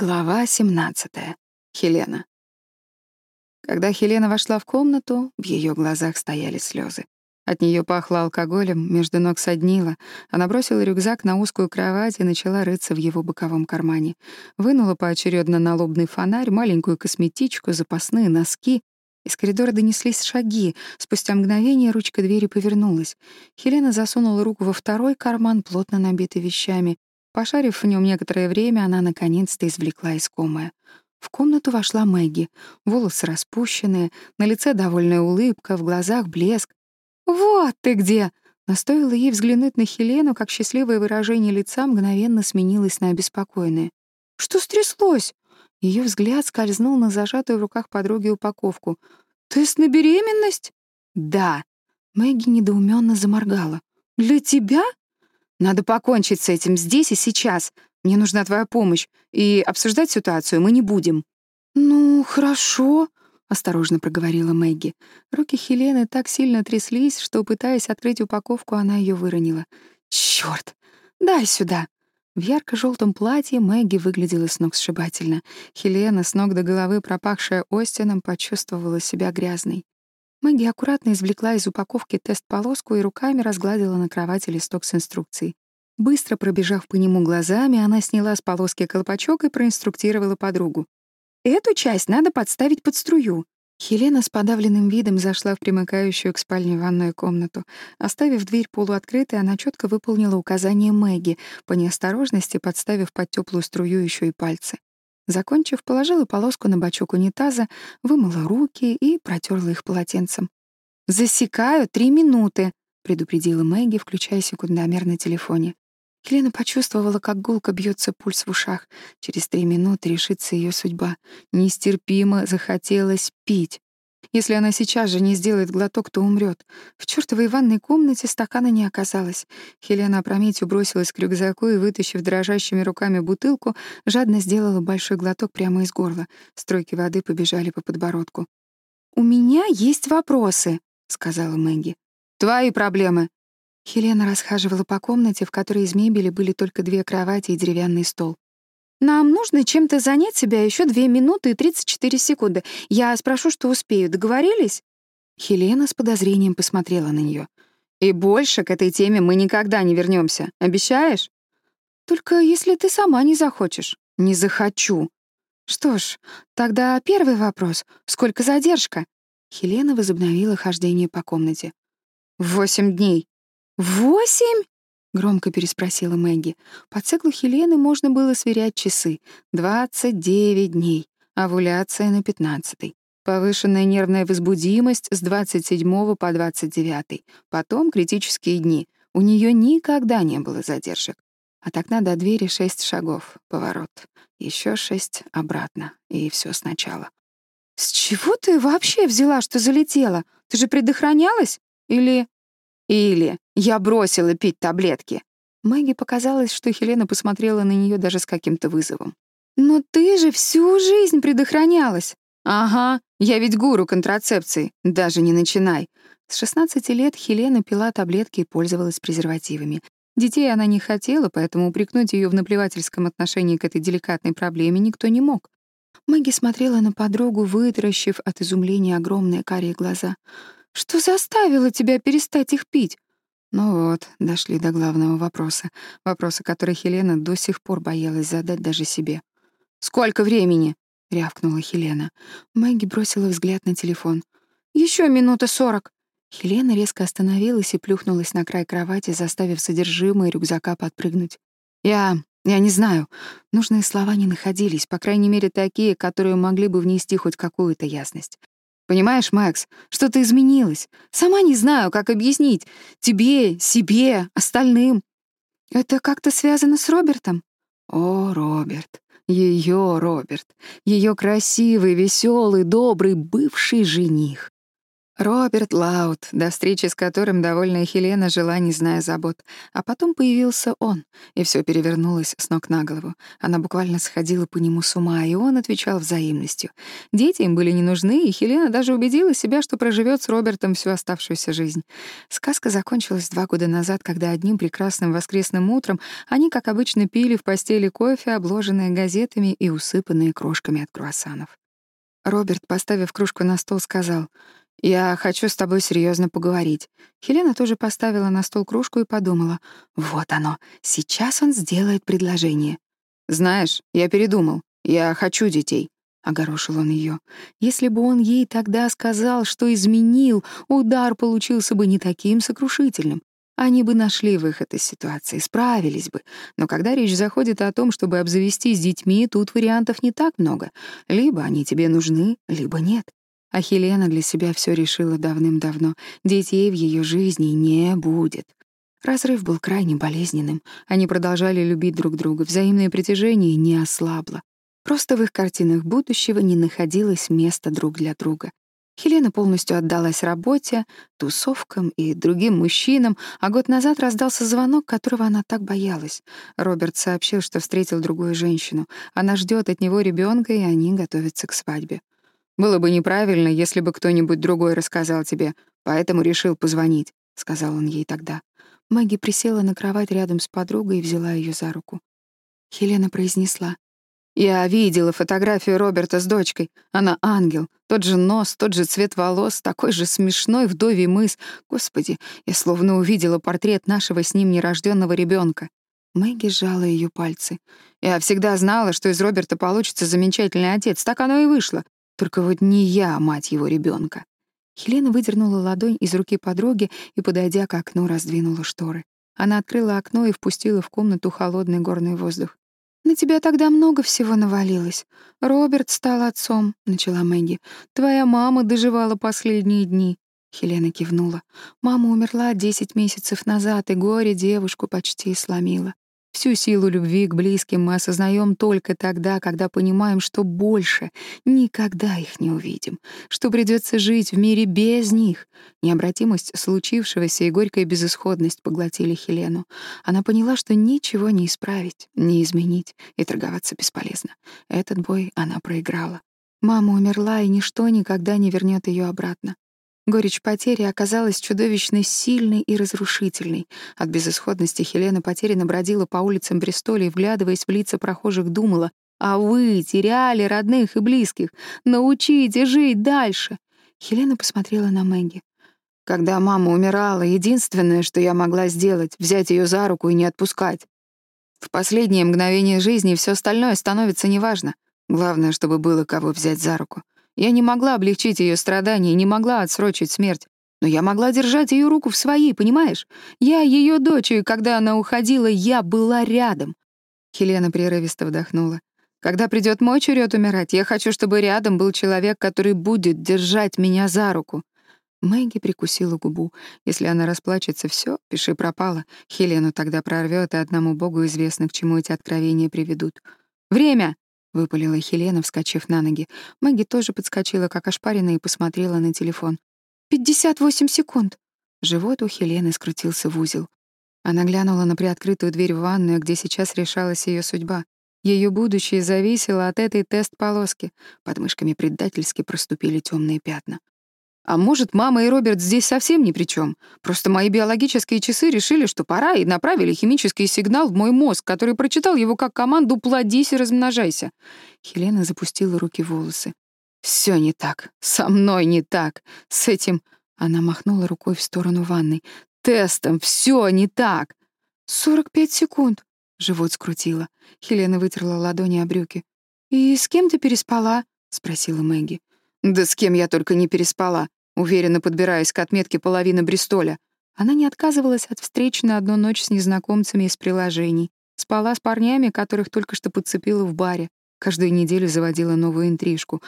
Глава 17. Хелена. Когда Хелена вошла в комнату, в ее глазах стояли слезы. От нее пахло алкоголем, между ног соднило. Она бросила рюкзак на узкую кровать и начала рыться в его боковом кармане. Вынула поочередно налобный фонарь, маленькую косметичку, запасные носки. Из коридора донеслись шаги. Спустя мгновение ручка двери повернулась. Хелена засунула руку во второй карман, плотно набитый вещами. Пошарив в нем некоторое время, она наконец-то извлекла искомое. В комнату вошла Мэгги. Волосы распущенные, на лице довольная улыбка, в глазах блеск. «Вот ты где!» Но стоило ей взглянуть на Хелену, как счастливое выражение лица мгновенно сменилось на обеспокоенное. «Что стряслось?» Ее взгляд скользнул на зажатую в руках подруги упаковку. «Тест на беременность?» «Да». Мэгги недоуменно заморгала. «Для тебя?» Надо покончить с этим здесь и сейчас. Мне нужна твоя помощь, и обсуждать ситуацию мы не будем». «Ну, хорошо», — осторожно проговорила Мэгги. Руки Хелены так сильно тряслись, что, пытаясь открыть упаковку, она ее выронила. «Чёрт! Дай сюда!» В ярко желтом платье Мэгги выглядела сногсшибательно. Хелена, с ног до головы пропахшая Остином, почувствовала себя грязной. Мэгги аккуратно извлекла из упаковки тест-полоску и руками разгладила на кровати листок с инструкцией. Быстро пробежав по нему глазами, она сняла с полоски колпачок и проинструктировала подругу. «Эту часть надо подставить под струю». Хелена с подавленным видом зашла в примыкающую к спальне ванную комнату. Оставив дверь полуоткрытой, она четко выполнила указание Мэгги, по неосторожности подставив под теплую струю еще и пальцы. Закончив положила полоску на бачок унитаза, вымыла руки и протерла их полотенцем. «Засекаю три минуты», — предупредила Мэгги, включая секундомер на телефоне. Елена почувствовала, как гулко бьется пульс в ушах. Через три минуты решится ее судьба. Нестерпимо захотелось пить. Если она сейчас же не сделает глоток, то умрет. В чертовой ванной комнате стакана не оказалось. Хелена опрометью бросилась к рюкзаку и, вытащив дрожащими руками бутылку, жадно сделала большой глоток прямо из горла. Струйки воды побежали по подбородку. «У меня есть вопросы», — сказала Мэгги. «Твои проблемы». Хелена расхаживала по комнате, в которой из мебели были только две кровати и деревянный стол. Нам нужно чем-то занять себя еще две минуты и 34 секунды. Я спрошу, что успею. Договорились?» Хелена с подозрением посмотрела на нее. «И больше к этой теме мы никогда не вернемся. Обещаешь?» «Только если ты сама не захочешь». «Не захочу». «Что ж, тогда первый вопрос. Сколько задержка?» Хелена возобновила хождение по комнате. «Восемь дней». «Восемь?» — громко переспросила Мэгги. По циклу Хелены можно было сверять часы. 29 дней. Овуляция на 15 Повышенная нервная возбудимость с 27 по 29 Потом критические дни. У нее никогда не было задержек. От окна до двери шесть шагов. Поворот. Еще шесть обратно. И все сначала. «С чего ты вообще взяла, что Или я бросила пить таблетки. Мэгги показалось, что Хелена посмотрела на нее даже с каким-то вызовом. «Но ты же всю жизнь предохранялась!» «Ага, я ведь гуру контрацепции, даже не начинай!» С 16 лет Хелена пила таблетки и пользовалась презервативами. Детей она не хотела, поэтому упрекнуть ее в наплевательском отношении к этой деликатной проблеме никто не мог. Мэгги смотрела на подругу, вытаращив от изумления огромные карие глаза — Что заставило тебя перестать их пить? Ну вот, дошли до главного вопроса. Вопроса, который Хелена до сих пор боялась задать даже себе. «Сколько времени?» — рявкнула Хелена. Мэгги бросила взгляд на телефон. Еще минута сорок». Хелена резко остановилась и плюхнулась на край кровати, заставив содержимое рюкзака подпрыгнуть. «Я... я не знаю. Нужные слова не находились, по крайней мере, такие, которые могли бы внести хоть какую-то ясность. понимаешь, Макс, что-то изменилось. Сама не знаю, как объяснить. Тебе, себе, остальным. Это как-то связано с Робертом? О, Роберт. Ее Роберт. Ее красивый, веселый, добрый бывший жених. Роберт Лаут, до встречи с которым довольная Хелена жила, не зная забот. А потом появился он, и все перевернулось с ног на голову. Она буквально сходила по нему с ума, и он отвечал взаимностью. Дети им были не нужны, и Хелена даже убедила себя, что проживет с Робертом всю оставшуюся жизнь. Сказка закончилась два года назад, когда одним прекрасным воскресным утром они, как обычно, пили в постели кофе, обложенные газетами и усыпанные крошками от круассанов. Роберт, поставив кружку на стол, сказал — «Я хочу с тобой серьезно поговорить». Хелена тоже поставила на стол кружку и подумала. «Вот оно, сейчас он сделает предложение». «Знаешь, я передумал. Я хочу детей». — огорошил он ее. Если бы он ей тогда сказал, что изменил, удар получился бы не таким сокрушительным. Они бы нашли выход из ситуации, справились бы. Но когда речь заходит о том, чтобы обзавестись детьми, тут вариантов не так много. Либо они тебе нужны, либо нет. А Хелена для себя все решила давным-давно. Детей в ее жизни не будет. Разрыв был крайне болезненным. Они продолжали любить друг друга, взаимное притяжение не ослабло. Просто в их картинах будущего не находилось места друг для друга. Хелена полностью отдалась работе, тусовкам и другим мужчинам, а год назад раздался звонок, которого она так боялась. Роберт сообщил, что встретил другую женщину. Она ждет от него ребенка, и они готовятся к свадьбе. Было бы неправильно, если бы кто-нибудь другой рассказал тебе, поэтому решил позвонить», — сказал он ей тогда. Мэгги присела на кровать рядом с подругой и взяла ее за руку. Хелена произнесла. «Я видела фотографию Роберта с дочкой. Она ангел. Тот же нос, тот же цвет волос, такой же смешной вдовий мыс. Господи, я словно увидела портрет нашего с ним нерожденного ребенка. Мэгги сжала ее пальцы. «Я всегда знала, что из Роберта получится замечательный отец. Только вот не я, мать его, ребенка. Хелена выдернула ладонь из руки подруги и, подойдя к окну, раздвинула шторы. Она открыла окно и впустила в комнату холодный горный воздух. «На тебя тогда много всего навалилось. Роберт стал отцом», — начала Мэгги. «Твоя мама доживала последние дни». Хелена кивнула. Мама умерла десять месяцев назад, и горе девушку почти сломило. сломило. Всю силу любви к близким мы осознаем только тогда, когда понимаем, что больше никогда их не увидим, что придется жить в мире без них. Необратимость случившегося и горькая безысходность поглотили Хелену. Она поняла, что ничего не исправить, не изменить, и торговаться бесполезно. Этот бой она проиграла. Мама умерла, и ничто никогда не вернет ее обратно. Горечь потери оказалась чудовищно сильной и разрушительной. От безысходности Хелена потерянно бродила по улицам Бристоля и, вглядываясь в лица прохожих, думала, «А вы теряли родных и близких. Научите жить дальше!» Хелена посмотрела на Мэгги. «Когда мама умирала, единственное, что я могла сделать — взять ее за руку и не отпускать. В последнее мгновение жизни все остальное становится неважно. Главное, чтобы было кого взять за руку. Я не могла облегчить ее страдания, не могла отсрочить смерть. Но я могла держать ее руку в своей, понимаешь? Я ее дочь, и когда она уходила, я была рядом. Хелена прерывисто вдохнула. Когда придет мой черед умирать, я хочу, чтобы рядом был человек, который будет держать меня за руку. Мэгги прикусила губу. Если она расплачется, все, пиши пропало. Хелену тогда прорвет, и одному богу известно, к чему эти откровения приведут. «Время!» выпалила Хелена, вскочив на ноги. Мэгги тоже подскочила, как ошпаренная, и посмотрела на телефон. «Пятьдесят восемь секунд!» Живот у Хелены скрутился в узел. Она глянула на приоткрытую дверь в ванную, где сейчас решалась ее судьба. Ее будущее зависело от этой тест-полоски. Под мышками предательски проступили темные пятна. А может, мама и Роберт здесь совсем ни при чем. Просто мои биологические часы решили, что пора, и направили химический сигнал в мой мозг, который прочитал его как команду «плодись и размножайся». Хелена запустила руки в волосы. Все не так. Со мной не так. С этим... Она махнула рукой в сторону ванной. Тестом все не так. «Сорок пять секунд», — живот скрутила. Хелена вытерла ладони о брюки. «И с кем ты переспала?» — спросила Мэгги. Да с кем я только не переспала, уверенно подбираясь к отметке половины Бристоля. Она не отказывалась от встреч на одну ночь с незнакомцами из приложений. Спала с парнями, которых только что подцепила в баре. Каждую неделю заводила новую интрижку.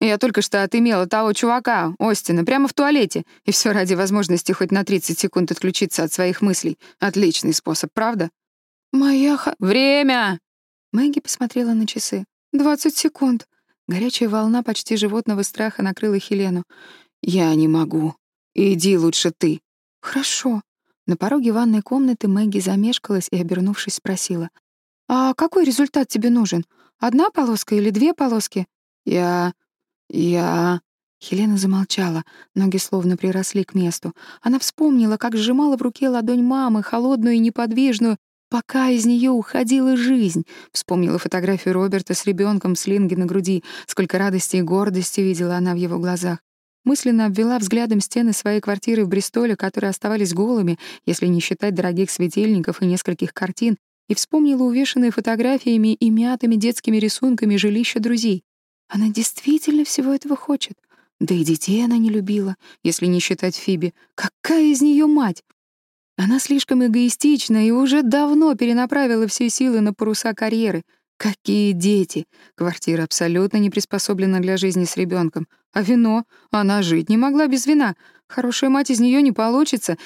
У нее и раньше случались неразборчивые связи, и психолог давно объяснила ей, что проблема в уязвленной самооценке и потребности быть любимой. Боже, какая пошлость. Я только что отымела того чувака, Остина, прямо в туалете, и все ради возможности хоть на 30 секунд отключиться от своих мыслей. Отличный способ, правда? «Моя ха... Время!» Мэгги посмотрела на часы. «Двадцать секунд». Горячая волна почти животного страха накрыла Хелену. «Я не могу. Иди лучше ты». «Хорошо». На пороге ванной комнаты Мэгги замешкалась и, обернувшись, спросила. «А какой результат тебе нужен? Одна полоска или две полоски?» «Я... я...» Хелена замолчала, ноги словно приросли к месту. Она вспомнила, как сжимала в руке ладонь мамы, холодную и неподвижную, пока из нее уходила жизнь. Вспомнила фотографию Роберта с ребенком в слинге на груди, сколько радости и гордости видела она в его глазах. Мысленно обвела взглядом стены своей квартиры в Бристоле, которые оставались голыми, если не считать дорогих светильников и нескольких картин, и вспомнила увешанные фотографиями и мятыми детскими рисунками жилища друзей. Она действительно всего этого хочет. Да и детей она не любила, если не считать Фиби. Какая из нее мать? Она слишком эгоистична и уже давно перенаправила все силы на паруса карьеры. Какие дети! Квартира абсолютно не приспособлена для жизни с ребенком. А вино? Она жить не могла без вина. Хорошая мать из нее не получится,